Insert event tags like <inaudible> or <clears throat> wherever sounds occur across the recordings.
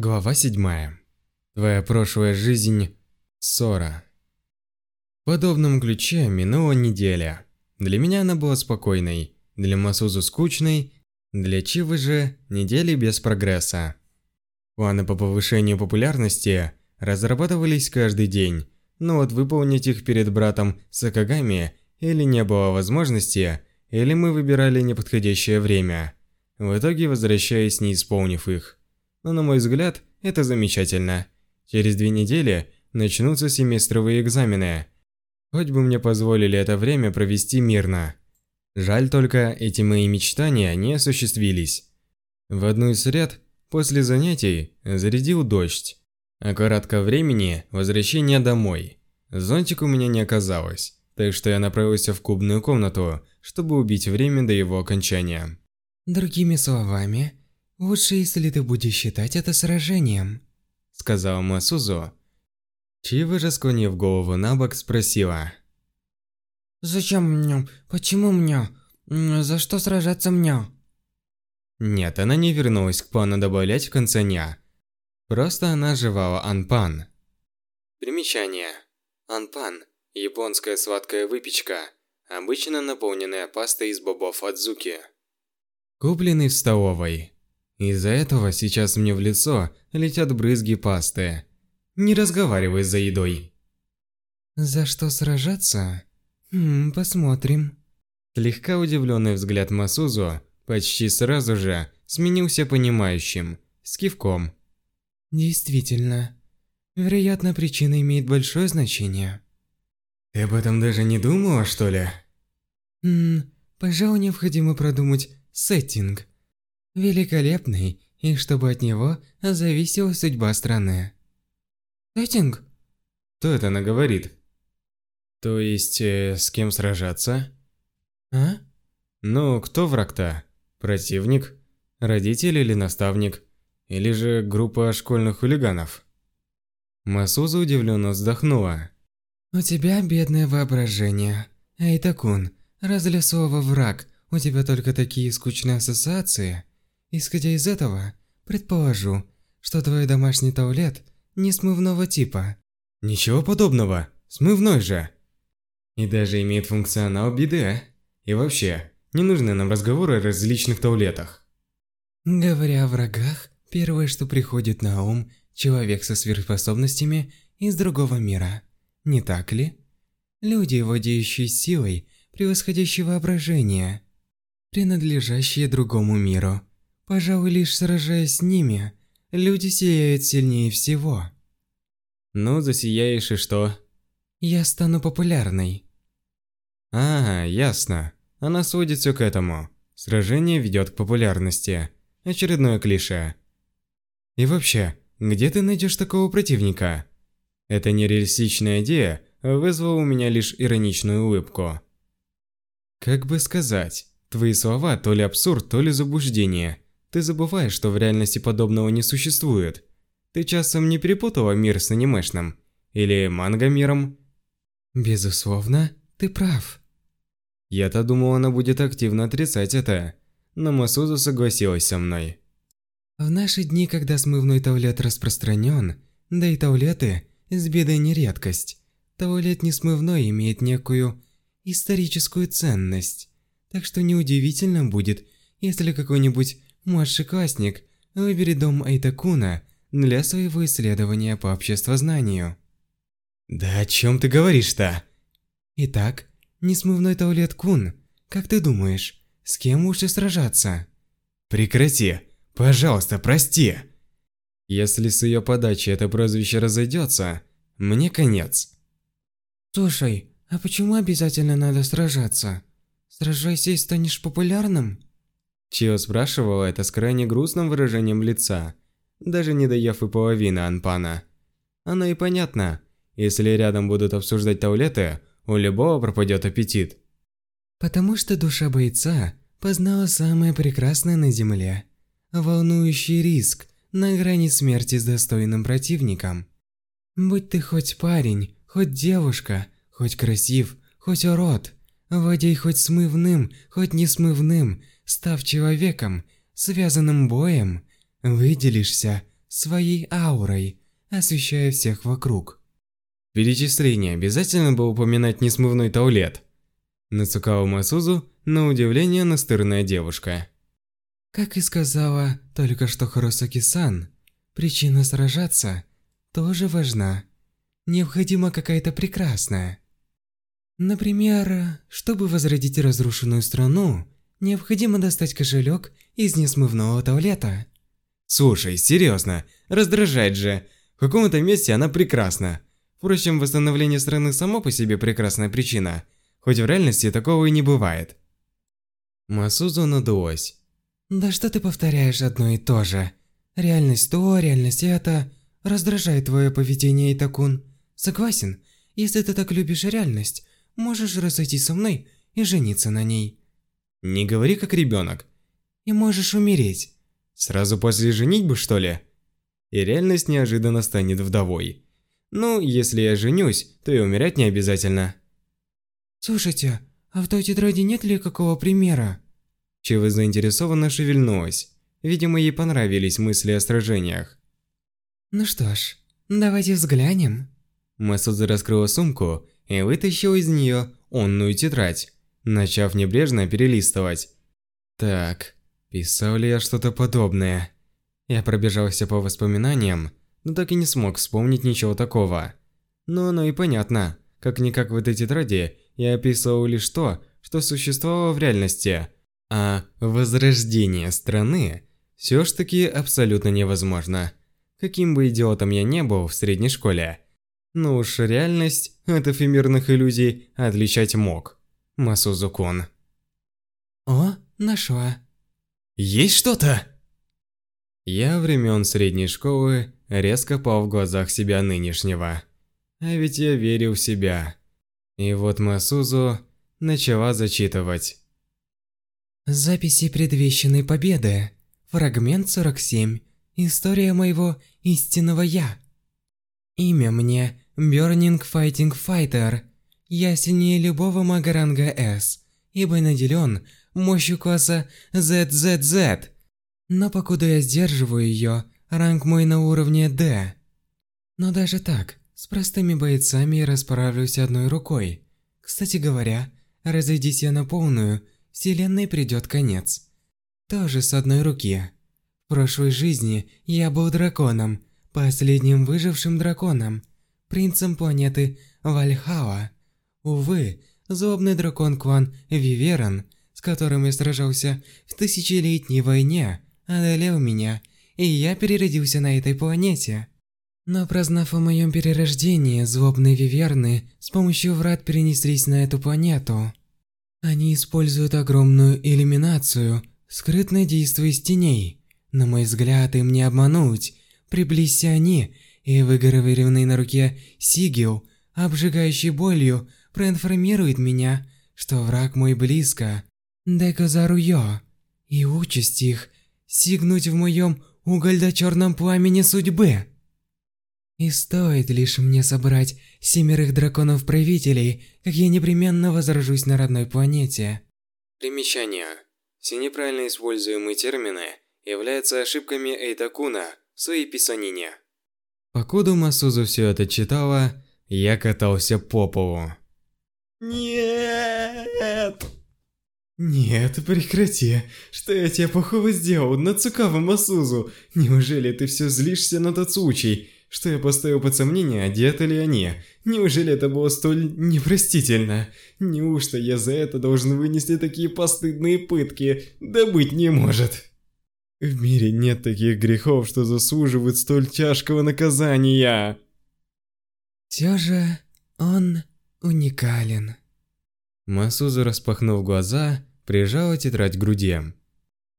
Глава 7. Твоя прошлая жизнь. Ссора. В подобном ключе минула неделя. Для меня она была спокойной, для Масузу скучной, для Чивы же недели без прогресса. Планы по повышению популярности разрабатывались каждый день, но вот выполнить их перед братом Сакагами или не было возможности, или мы выбирали неподходящее время, в итоге возвращаясь не исполнив их но на мой взгляд, это замечательно. Через две недели начнутся семестровые экзамены. Хоть бы мне позволили это время провести мирно. Жаль только, эти мои мечтания не осуществились. В одну из сред после занятий зарядил дождь. А коротко времени возвращения домой. Зонтик у меня не оказалось, так что я направился в клубную комнату, чтобы убить время до его окончания. Другими словами, «Лучше, если ты будешь считать это сражением», — сказала Масузу. Чива же, склонив голову на бок, спросила. «Зачем мне? Почему мне? За что сражаться мне?» Нет, она не вернулась к плану добавлять в конце дня. Просто она жевала анпан. Примечание. Анпан – японская сладкая выпечка, обычно наполненная пастой из бобов адзуки. Купленный в столовой. Из-за этого сейчас мне в лицо летят брызги пасты. Не разговаривай за едой. За что сражаться? Хм, посмотрим. Слегка удивленный взгляд Масузу почти сразу же сменился понимающим, с кивком. Действительно. Вероятно, причина имеет большое значение. Ты об этом даже не думала, что ли? Хм, пожалуй, необходимо продумать сеттинг великолепный, и чтобы от него зависела судьба страны. Сеттинг? Кто это она говорит? То есть, э, с кем сражаться? А? Ну, кто враг-то? Противник? Родитель или наставник? Или же группа школьных хулиганов? Масуза удивленно вздохнула. У тебя бедное воображение. Эйтакун, разве слово «враг» у тебя только такие скучные ассоциации? Исходя из этого, предположу, что твой домашний туалет не смывного типа. Ничего подобного, смывной же. И даже имеет функционал биде. И вообще, не нужны нам разговоры о различных туалетах. Говоря о врагах, первое, что приходит на ум, человек со сверхспособностями из другого мира. Не так ли? Люди, владеющие силой, превосходящей воображение, принадлежащие другому миру. Пожалуй, лишь сражаясь с ними, люди сияют сильнее всего. Ну, засияешь и что? Я стану популярной. А, ясно. Она сводит все к этому. Сражение ведет к популярности. Очередное клише. И вообще, где ты найдешь такого противника? Эта нереалистичная идея вызвала у меня лишь ироничную улыбку. Как бы сказать, твои слова то ли абсурд, то ли заблуждение – ты забываешь, что в реальности подобного не существует. Ты часом не перепутала мир с анимешным? Или манго-миром? Безусловно, ты прав. Я-то думал, она будет активно отрицать это, но Масуза согласилась со мной. В наши дни, когда смывной туалет распространен, да и туалеты с бедой не редкость, туалет несмывной имеет некую историческую ценность. Так что неудивительно будет, если какой-нибудь Младшеклассник, выбери дом Айтакуна для своего исследования по обществознанию. Да о чем ты говоришь-то? Итак, несмывной туалет Кун, как ты думаешь, с кем лучше сражаться? Прекрати, пожалуйста, прости. Если с ее подачи это прозвище разойдется, мне конец. Слушай, а почему обязательно надо сражаться? Сражайся и станешь популярным? Чио спрашивала это с крайне грустным выражением лица, даже не доев и половины анпана. Оно и понятно. Если рядом будут обсуждать туалеты, у любого пропадет аппетит. Потому что душа бойца познала самое прекрасное на земле. Волнующий риск на грани смерти с достойным противником. Будь ты хоть парень, хоть девушка, хоть красив, хоть урод, владей хоть смывным, хоть несмывным, Став человеком, связанным боем, выделишься своей аурой, освещая всех вокруг. В перечислении обязательно было упоминать несмывной туалет. Нацукава Масузу, на удивление, настырная девушка. Как и сказала только что Хоросоки-сан, причина сражаться тоже важна. Необходима какая-то прекрасная. Например, чтобы возродить разрушенную страну, необходимо достать кошелек из несмывного туалета. Слушай, серьезно, раздражает же. В каком-то месте она прекрасна. Впрочем, восстановление страны само по себе прекрасная причина, хоть в реальности такого и не бывает. Масузу надулась. Да что ты повторяешь одно и то же? Реальность то, реальность это. Раздражает твое поведение, Итакун. Согласен, если ты так любишь реальность, можешь разойтись со мной и жениться на ней. Не говори как ребенок. И можешь умереть. Сразу после женитьбы, что ли? И реальность неожиданно станет вдовой. Ну, если я женюсь, то и умирать не обязательно. Слушайте, а в той тетради нет ли какого примера? Чего заинтересованно шевельнулась. Видимо, ей понравились мысли о сражениях. Ну что ж, давайте взглянем. Масудза раскрыла сумку и вытащила из нее онную тетрадь, начав небрежно перелистывать. Так, Писал ли я что-то подобное? Я пробежался по воспоминаниям, но так и не смог вспомнить ничего такого. Но оно и понятно. Как-никак в этой тетради я описывал лишь то, что существовало в реальности. А возрождение страны все ж таки абсолютно невозможно. Каким бы идиотом я не был в средней школе. Ну уж реальность от эфемерных иллюзий отличать мог. Масузукон. О, нашла. Есть что-то? Я времен средней школы резко пал в глазах себя нынешнего. А ведь я верил в себя. И вот Масузу начала зачитывать. Записи предвещенной победы. Фрагмент 47. История моего истинного «я». Имя мне Burning Fighting Fighter. Я сильнее любого Магаранга С, ибо наделен мощью класса ZZZ. Но покуда я сдерживаю ее, ранг мой на уровне D. Но даже так, с простыми бойцами я расправлюсь одной рукой. Кстати говоря, разойдись я на полную, вселенной придет конец. Тоже с одной руки. В прошлой жизни я был драконом, последним выжившим драконом, принцем планеты Вальхала. Увы, злобный дракон клан Виверан – с которым я сражался в тысячелетней войне, одолел меня, и я переродился на этой планете. Но прознав о моем перерождении, злобные виверны с помощью врат перенеслись на эту планету. Они используют огромную иллюминацию, скрытно действуя из теней. На мой взгляд, им не обмануть. Приблизься они, и выгравированный на руке сигил, обжигающий болью, проинформирует меня, что враг мой близко. Декозаруё, и участь их сигнуть в моем угольно-черном пламени судьбы. И стоит лишь мне собрать семерых драконов-правителей, как я непременно возражусь на родной планете. Примечание. Все неправильно используемые термины являются ошибками Эйтакуна в своей писанине. Покуда Масузу все это читала, я катался по полу. Нет! «Нет, прекрати. Что я тебе плохого сделал, Нацукава Масузу? Неужели ты все злишься на тот случай, что я поставил под сомнение, одеты ли они? Неужели это было столь непростительно? Неужто я за это должен вынести такие постыдные пытки? Да быть не может!» В мире нет таких грехов, что заслуживают столь тяжкого наказания. Все же он уникален. Масузу, распахнув глаза, прижала тетрадь к груди.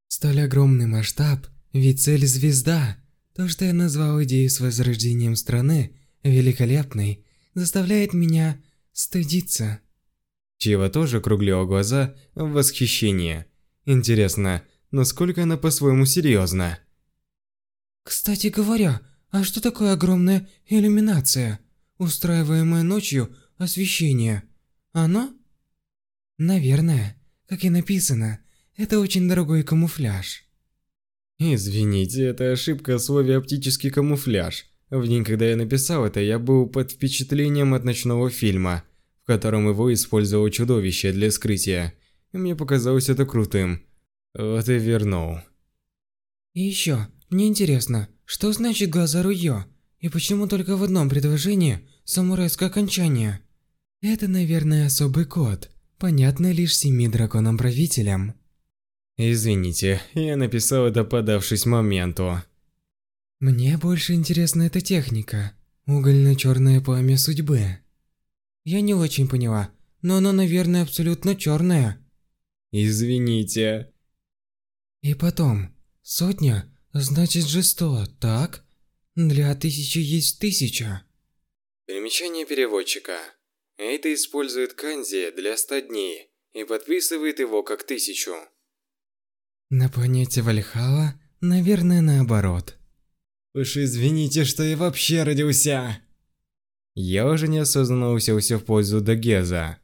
Столь огромный масштаб, ведь цель звезда. То, что я назвал идею с возрождением страны великолепной, заставляет меня стыдиться. Чива тоже округлила глаза в восхищении. Интересно, насколько она по-своему серьезна? Кстати говоря, а что такое огромная иллюминация, устраиваемая ночью освещение? Оно? Наверное. Как и написано, это очень дорогой камуфляж. Извините, это ошибка в слове «оптический камуфляж». В день, когда я написал это, я был под впечатлением от ночного фильма, в котором его использовало чудовище для скрытия. И мне показалось это крутым. Вот и вернул. И еще, мне интересно, что значит глаза Руйо? И почему только в одном предложении самурайское окончание? Это, наверное, особый код, понятный лишь семи драконам-правителям. Извините, я написал это подавшись моменту. Мне больше интересна эта техника. Угольно-черное пламя судьбы. Я не очень поняла, но оно, наверное, абсолютно черное. Извините. И потом, сотня значит же сто, так? Для тысячи есть тысяча. Примечание переводчика. Эйта использует канзи для ста дней и подписывает его как тысячу. На планете Вальхала, наверное, наоборот. Уж извините, что я вообще родился. Я уже неосознанно уселся в позу Дагеза.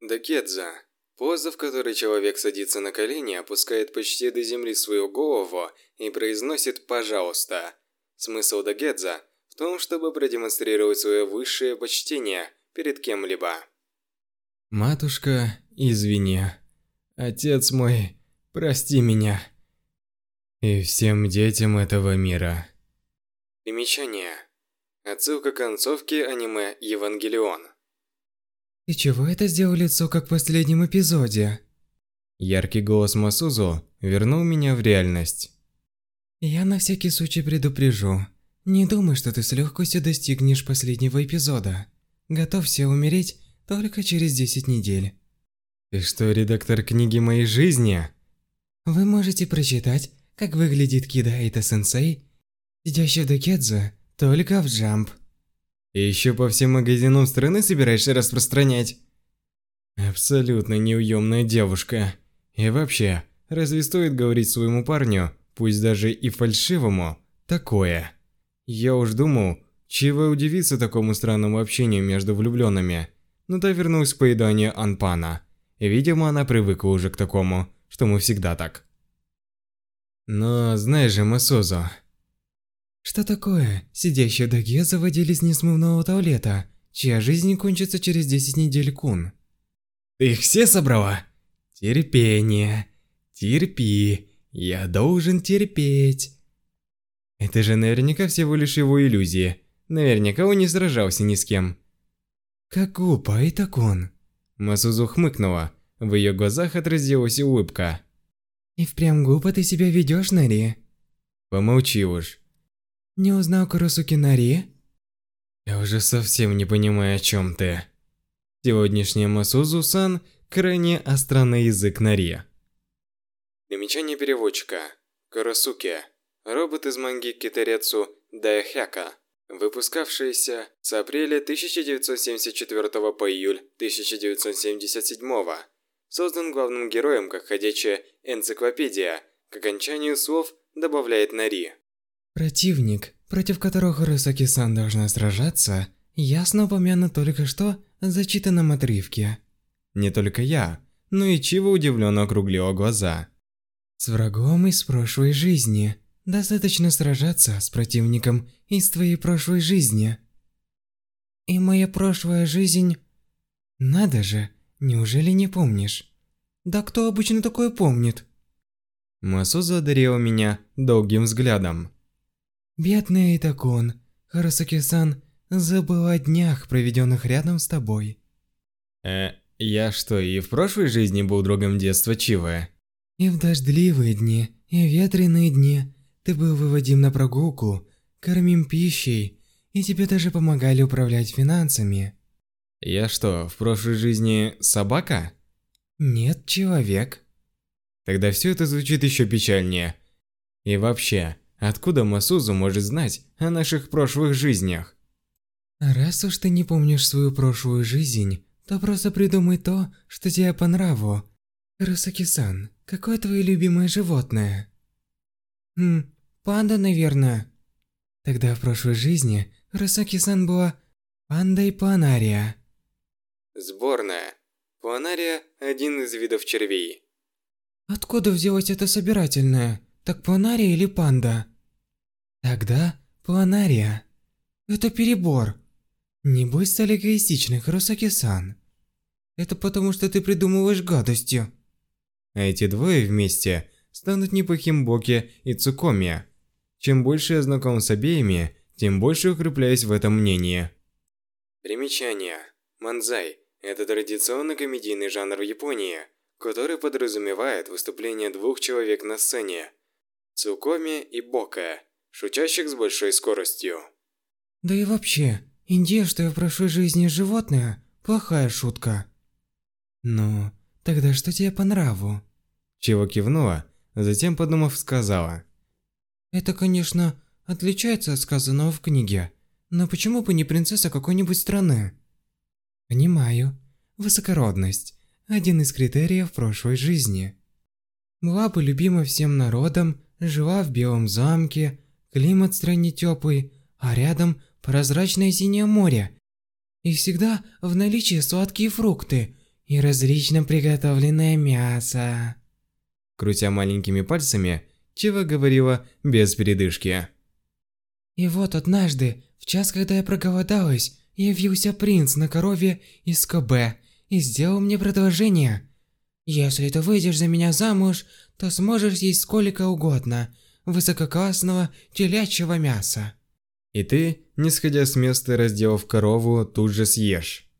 Дагеза – поза, в которой человек садится на колени, опускает почти до земли свою голову и произносит «пожалуйста». Смысл Дагеза в том, чтобы продемонстрировать свое высшее почтение перед кем-либо. Матушка, извини. Отец мой Прости меня. И всем детям этого мира. Примечание. Отсылка к концовке аниме Евангелион. И чего это сделал лицо, как в последнем эпизоде? Яркий голос Масузу вернул меня в реальность. Я на всякий случай предупрежу. Не думай, что ты с легкостью достигнешь последнего эпизода. Готовься умереть только через 10 недель. Ты что, редактор книги моей жизни? Вы можете прочитать, как выглядит Кидаэйта-сенсей, сидящий в Докедзо, только в Джамп. И еще по всем магазинам страны собираешься распространять? Абсолютно неуемная девушка. И вообще, разве стоит говорить своему парню, пусть даже и фальшивому, такое? Я уж думал, чего удивиться такому странному общению между влюбленными. Но та вернулась к поеданию Анпана. И, видимо, она привыкла уже к такому что мы всегда так. Но знаешь же, Масозо... Что такое? Сидящие Даге заводили с несмывного туалета, чья жизнь кончится через 10 недель кун. Ты их все собрала? Терпение. Терпи. Я должен терпеть. Это же наверняка всего лишь его иллюзии. Наверняка он не сражался ни с кем. Как глупо, и так он. Масузу хмыкнула, в ее глазах отразилась улыбка. «И впрямь глупо ты себя ведешь, Нари?» «Помолчи уж». «Не узнал Куросуки Нари?» «Я уже совсем не понимаю, о чем ты». Сегодняшняя Масузу-сан крайне остра на язык Нари. Примечание переводчика. Куросуки. Робот из манги Китарецу Дайхяка выпускавшаяся с апреля 1974 по июль 1977 Создан главным героем как ходячая энциклопедия, к окончанию слов добавляет Нари. Противник, против которого Харусаки-сан должна сражаться, ясно упомянут только что в зачитанном отрывке. Не только я, но и Чива удивленно округлила глаза. С врагом из прошлой жизни. Достаточно сражаться с противником из твоей прошлой жизни. И моя прошлая жизнь... Надо же, Неужели не помнишь? Да кто обычно такое помнит? Масуза одарила меня долгим взглядом. Бедный Эйтакон, Харасаки-сан забыл о днях, проведенных рядом с тобой. Э, я что, и в прошлой жизни был другом детства Чивы? И в дождливые дни, и ветреные дни ты был выводим на прогулку, кормим пищей, и тебе даже помогали управлять финансами. Я что, в прошлой жизни собака? Нет, человек. Тогда все это звучит еще печальнее. И вообще, откуда Масузу может знать о наших прошлых жизнях? Раз уж ты не помнишь свою прошлую жизнь, то просто придумай то, что тебе по нраву. Русаки-сан, какое твое любимое животное? Хм, панда, наверное. Тогда в прошлой жизни Русаки-сан была пандой Панария. Сборная. Планария – один из видов червей. Откуда взялось это собирательное? так планария или панда? Тогда планария. Это перебор. Не будь столь эгоистичной, Хрусаки-сан. Это потому, что ты придумываешь гадости. А эти двое вместе станут неплохим Боки и Цукоми. Чем больше я знаком с обеими, тем больше укрепляюсь в этом мнении. Примечание. Манзай – это традиционный комедийный жанр в Японии, который подразумевает выступление двух человек на сцене. Цукоми и Бока, шутящих с большой скоростью. Да и вообще, идея, что я в прошлой жизни животное – плохая шутка. Ну, тогда что тебе по нраву? Чего кивнула, затем, подумав, сказала. Это, конечно, отличается от сказанного в книге, но почему бы не принцесса какой-нибудь страны? Понимаю. Высокородность – один из критериев прошлой жизни. Была бы любима всем народом, жила в белом замке, климат в стране теплый, а рядом прозрачное синее море. И всегда в наличии сладкие фрукты – и различно приготовленное мясо. Крутя маленькими пальцами, Чива говорила без передышки. И вот однажды, в час, когда я проголодалась, явился принц на корове из КБ и сделал мне предложение. Если ты выйдешь за меня замуж, то сможешь есть сколько угодно высококлассного телячьего мяса. И ты, не сходя с места, разделав корову, тут же съешь.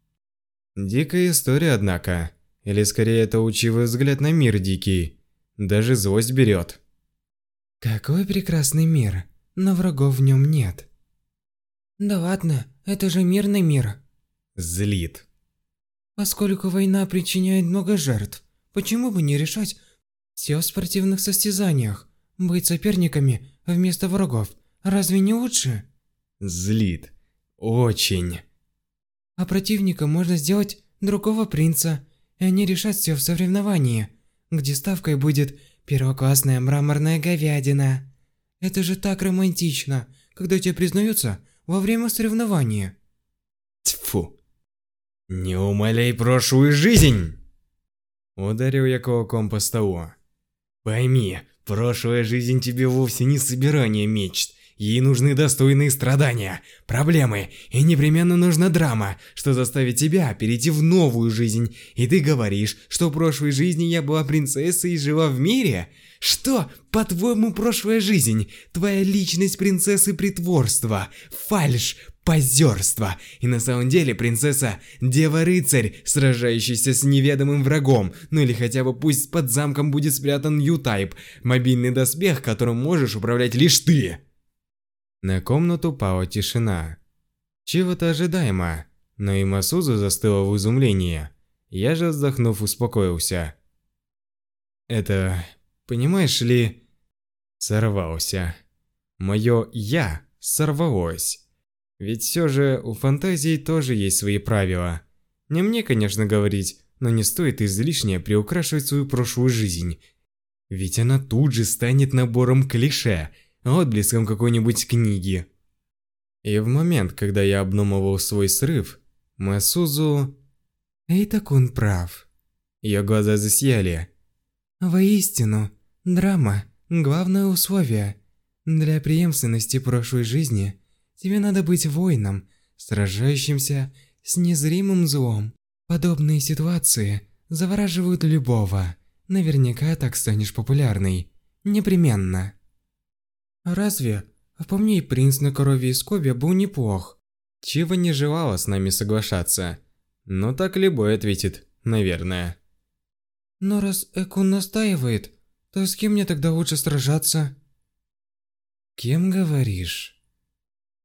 Дикая история, однако. Или скорее это учивый взгляд на мир дикий. Даже злость берет. Какой прекрасный мир, но врагов в нем нет. Да ладно, это же мирный мир. Злит. Поскольку война причиняет много жертв, почему бы не решать все в спортивных состязаниях? Быть соперниками вместо врагов, разве не лучше? Злит. Очень. А противника можно сделать другого принца, и они решат все в соревновании, где ставкой будет первоклассная мраморная говядина. Это же так романтично, когда тебе признаются во время соревнования. Тьфу. Не умоляй прошлую жизнь! Ударил я кулаком по столу. Пойми, прошлая жизнь тебе вовсе не собирание мечт, Ей нужны достойные страдания, проблемы, и непременно нужна драма, что заставит тебя перейти в новую жизнь. И ты говоришь, что в прошлой жизни я была принцессой и жила в мире? Что, по-твоему, прошлая жизнь? Твоя личность принцессы притворства, фальшь, позерство. И на самом деле принцесса – дева-рыцарь, сражающийся с неведомым врагом. Ну или хотя бы пусть под замком будет спрятан Ю-Тайп, мобильный доспех, которым можешь управлять лишь ты. На комнату пала тишина. Чего-то ожидаемо, но и Масузу застыла в изумлении. Я же, вздохнув, успокоился. Это, понимаешь ли, сорвался. Мое «я» сорвалось. Ведь все же у фантазии тоже есть свои правила. Не мне, конечно, говорить, но не стоит излишне приукрашивать свою прошлую жизнь. Ведь она тут же станет набором клише – отблеском какой-нибудь книги. И в момент, когда я обдумывал свой срыв, Масузу... Эй, так он прав. Ее глаза засияли. Воистину, драма – главное условие. Для преемственности прошлой жизни тебе надо быть воином, сражающимся с незримым злом. Подобные ситуации завораживают любого. Наверняка так станешь популярной. Непременно. Разве? По мне и принц на корове из Коби был неплох. Чива не желала с нами соглашаться. Но так любой ответит, наверное. Но раз Экун настаивает, то с кем мне тогда лучше сражаться? Кем говоришь?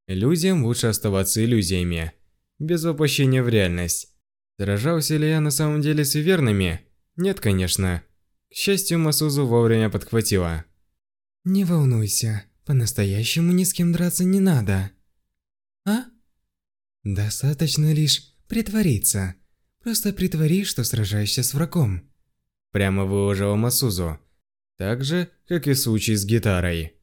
Иллюзиям лучше оставаться иллюзиями, без воплощения в реальность. Сражался ли я на самом деле с верными? Нет, конечно. К счастью, Масузу вовремя подхватила. Не волнуйся, по-настоящему ни с кем драться не надо. А? Достаточно лишь притвориться. Просто притвори, что сражаешься с врагом. Прямо выложила Масузу. Так же, как и в случае с гитарой.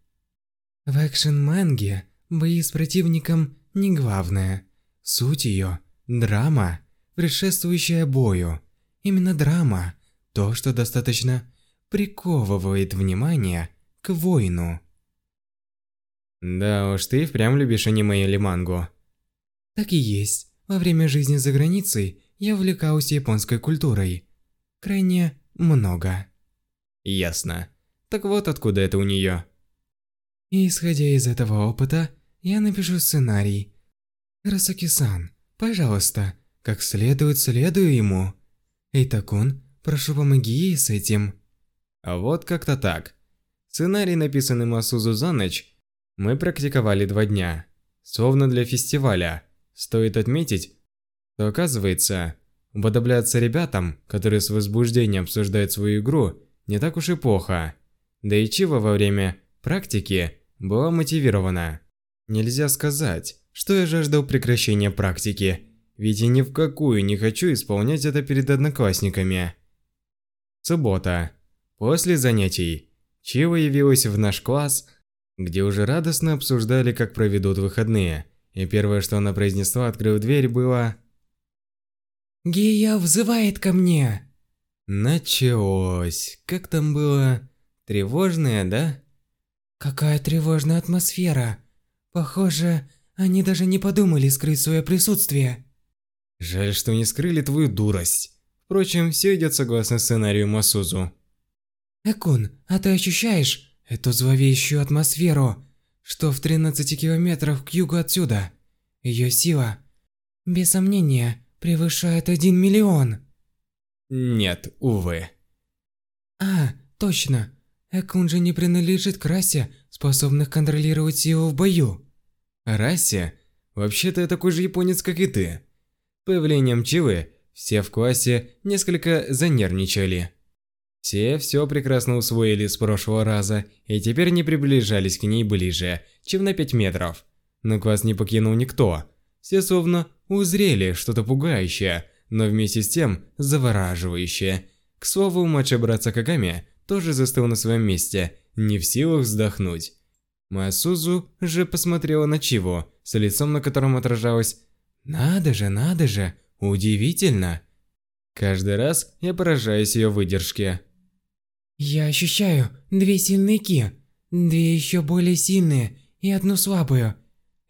В экшен-манге бои с противником не главное. Суть ее – драма, предшествующая бою. Именно драма – то, что достаточно приковывает внимание к воину. Да уж, ты впрямь любишь аниме или мангу. Так и есть. Во время жизни за границей я увлекался японской культурой. Крайне много. Ясно. Так вот откуда это у нее. И исходя из этого опыта, я напишу сценарий. Расаки-сан, пожалуйста, как следует следую ему. Эйтакун, прошу помоги ей с этим. А вот как-то так. Сценарий, написанный Масузу за ночь, мы практиковали два дня. Словно для фестиваля. Стоит отметить, что оказывается, уподобляться ребятам, которые с возбуждением обсуждают свою игру, не так уж и плохо. Да и Чива во время практики была мотивирована. Нельзя сказать, что я жаждал прекращения практики, ведь я ни в какую не хочу исполнять это перед одноклассниками. Суббота. После занятий. Чива явилась в наш класс, где уже радостно обсуждали, как проведут выходные. И первое, что она произнесла, открыв дверь, было... «Гия взывает ко мне!» Началось. Как там было? Тревожное, да? Какая тревожная атмосфера. Похоже, они даже не подумали скрыть свое присутствие. Жаль, что не скрыли твою дурость. Впрочем, все идет согласно сценарию Масузу. Экун, а ты ощущаешь эту зловещую атмосферу, что в 13 километрах к югу отсюда? Ее сила, без сомнения, превышает 1 миллион. Нет, увы. А, точно. Экун же не принадлежит к расе, способных контролировать силу в бою. Расе? Вообще-то я такой же японец, как и ты. Появлением Чивы все в классе несколько занервничали. Все все прекрасно усвоили с прошлого раза и теперь не приближались к ней ближе, чем на 5 метров. Но класс не покинул никто. Все словно узрели что-то пугающее, но вместе с тем завораживающее. К слову, младший брат Сакагами тоже застыл на своем месте, не в силах вздохнуть. Масузу же посмотрела на Чиву, с лицом на котором отражалось «Надо же, надо же, удивительно!» Каждый раз я поражаюсь ее выдержке. Я ощущаю две сильные ки, две еще более сильные и одну слабую.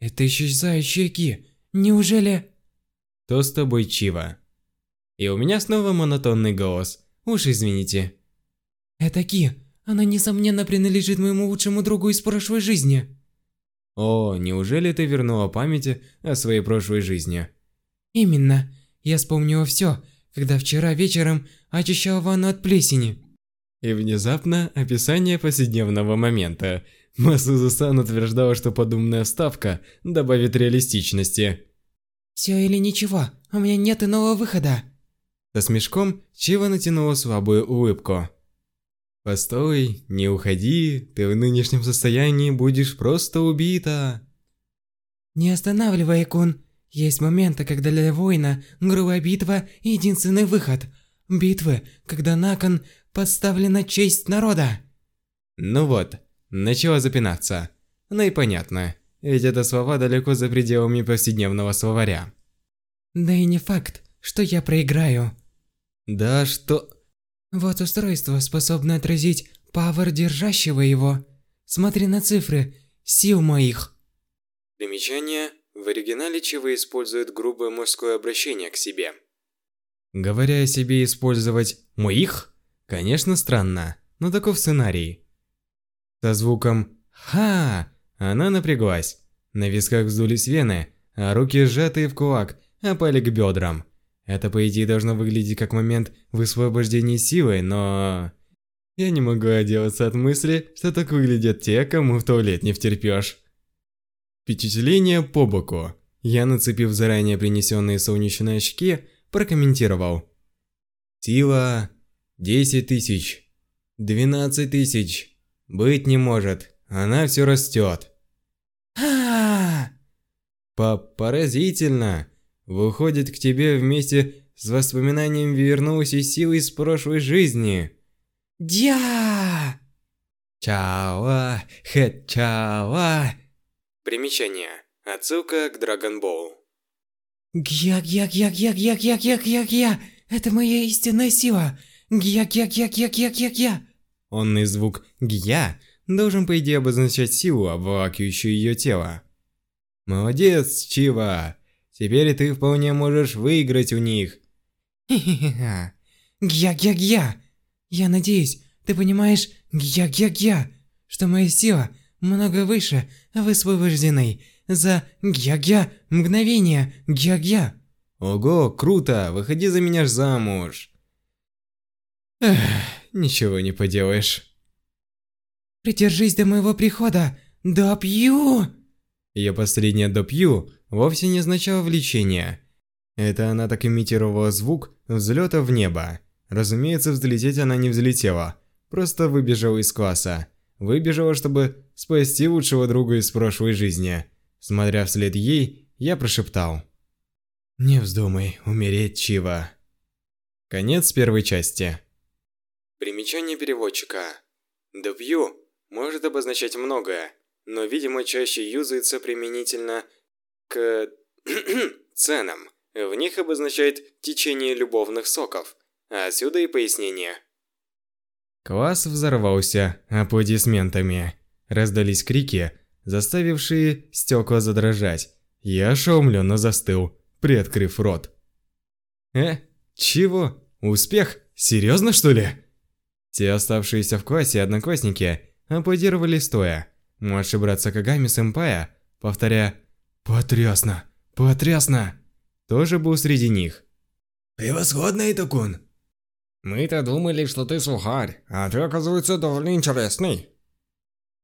Это исчезающие ки. Неужели... То с тобой, Чива. И у меня снова монотонный голос. Уж извините. Это ки. Она, несомненно, принадлежит моему лучшему другу из прошлой жизни. О, неужели ты вернула памяти о своей прошлой жизни? Именно. Я вспомнила все, когда вчера вечером очищала ванну от плесени. И внезапно описание повседневного момента. Масузу-сан утверждала, что подобная вставка добавит реалистичности. Все или ничего, у меня нет иного выхода. Со смешком Чива натянула слабую улыбку. Постой, не уходи, ты в нынешнем состоянии будешь просто убита. Не останавливай, Кун. Есть моменты, когда для воина грубая битва – единственный выход. Битвы, когда на кон подставлена честь народа. Ну вот, начала запинаться. Ну и понятно, ведь это слова далеко за пределами повседневного словаря. Да и не факт, что я проиграю. Да что... Вот устройство способно отразить павер держащего его. Смотри на цифры, сил моих. Примечание. В оригинале Чива использует грубое мужское обращение к себе. Говоря о себе использовать «моих», Конечно, странно, но таков сценарий. Со звуком «Ха!» она напряглась. На висках вздулись вены, а руки сжатые в кулак опали к бедрам. Это, по идее, должно выглядеть как момент высвобождения силы, но... Я не могу отделаться от мысли, что так выглядят те, кому в туалет не втерпёшь. Впечатление по боку. Я, нацепив заранее принесенные солнечные очки, прокомментировал. Сила Десять тысяч. Двенадцать тысяч. Быть не может. Она все растет. а По Поразительно. Выходит, к тебе вместе с воспоминанием вернулась и сила из прошлой жизни. Дя! Чао, хэ чао. Примечание. Отсылка к Dragon Ball. Гья-гья-гья-гья-гья-гья-гья-гья! Это моя истинная сила! Гья-гья-гья-гья-гья-гья-гья. Онный звук «гья» должен по идее обозначать силу, обволакивающую ее тело. Молодец, Чива! Теперь ты вполне можешь выиграть у них. Хе-хе-хе. Гья-гья-гья. Я надеюсь, ты понимаешь, гья-гья-гья, что моя сила много выше высвобожденной за гья-гья мгновение гья-гья. Ого, круто, выходи за меня замуж. Эх, ничего не поделаешь. Придержись до моего прихода, допью. Ее последнее допью вовсе не означало влечение. Это она так имитировала звук взлета в небо. Разумеется, взлететь она не взлетела, просто выбежала из класса. Выбежала, чтобы спасти лучшего друга из прошлой жизни. Смотря вслед ей, я прошептал. «Не вздумай умереть, Чива». Конец первой части. Примечание переводчика. «Допью» может обозначать многое, но, видимо, чаще юзается применительно к <clears throat> ценам. В них обозначает течение любовных соков, а отсюда и пояснение. Класс взорвался аплодисментами. Раздались крики, заставившие стекла задрожать. Я ошеломленно застыл, приоткрыв рот. «Э? Чего? Успех? Серьезно, что ли?» Те оставшиеся в классе одноклассники аплодировали стоя. Младший брат Сакагами Сэмпая, повторяя «Потрясно! Потрясно!» тоже был среди них. «Превосходно, Итакун!» «Мы-то думали, что ты сухарь, а ты, оказывается, довольно интересный!»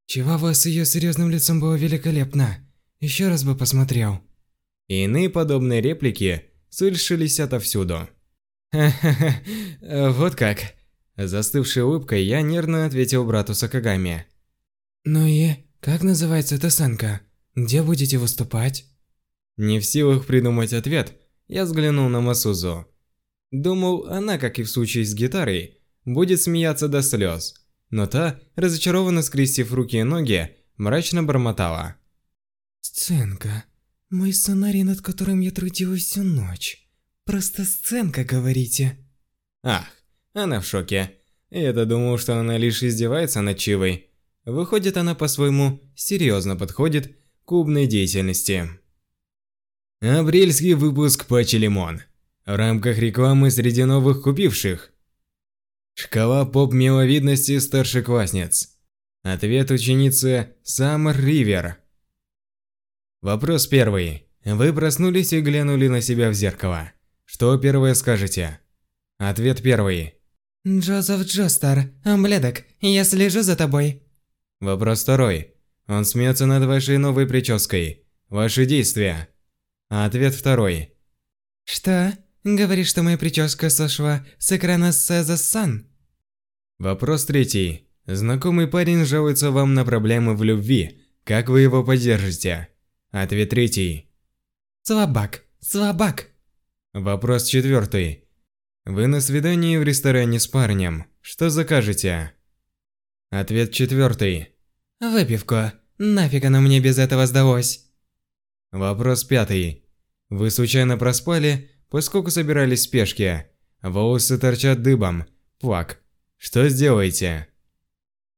Чивава с ее серьезным лицом было великолепно. Еще раз бы посмотрел. И иные подобные реплики слышались отовсюду. «Ха-ха-ха, вот как!» Застывшей улыбкой я нервно ответил брату Сакагами. «Ну и как называется эта сценка? Где будете выступать?» Не в силах придумать ответ, я взглянул на Масузу. Думал, она, как и в случае с гитарой, будет смеяться до слез, но та, разочарованно скрестив руки и ноги, мрачно бормотала. «Сценка. Мой сценарий, над которым я трудилась всю ночь. Просто сценка, говорите?» Ах, она в шоке. Я-то думал, что она лишь издевается над Чивой. Выходит, она по-своему серьезно подходит к клубной деятельности. Апрельский выпуск патчи Лимон. В рамках рекламы среди новых купивших. Шкала поп-миловидности старшеклассниц. Ответ ученицы Саммер Ривер. Вопрос первый. Вы проснулись и глянули на себя в зеркало. Что первое скажете? Ответ первый. Джозеф Джостар, обледок, я слежу за тобой. Вопрос второй. Он смеется над вашей новой прической. Ваши действия. А ответ второй. Что? Говоришь, что моя прическа сошла с экрана Сеза Сан? Вопрос третий. Знакомый парень жалуется вам на проблемы в любви. Как вы его поддержите? Ответ третий. Слабак, слабак. Вопрос четвертый. Вы на свидании в ресторане с парнем. Что закажете? Ответ четвертый. Выпивку. Нафиг оно мне без этого сдалось? Вопрос пятый. Вы случайно проспали, поскольку собирались в спешке. Волосы торчат дыбом. Плак. Что сделаете?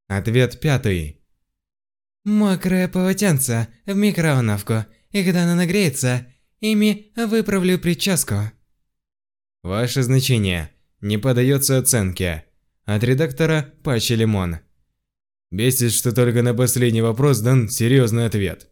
Ответ пятый. Мокрое полотенце в микроволновку, и когда оно нагреется, ими выправлю прическу. Ваше значение не подается оценке. От редактора Пачи Лимон. Бесит, что только на последний вопрос дан серьезный ответ.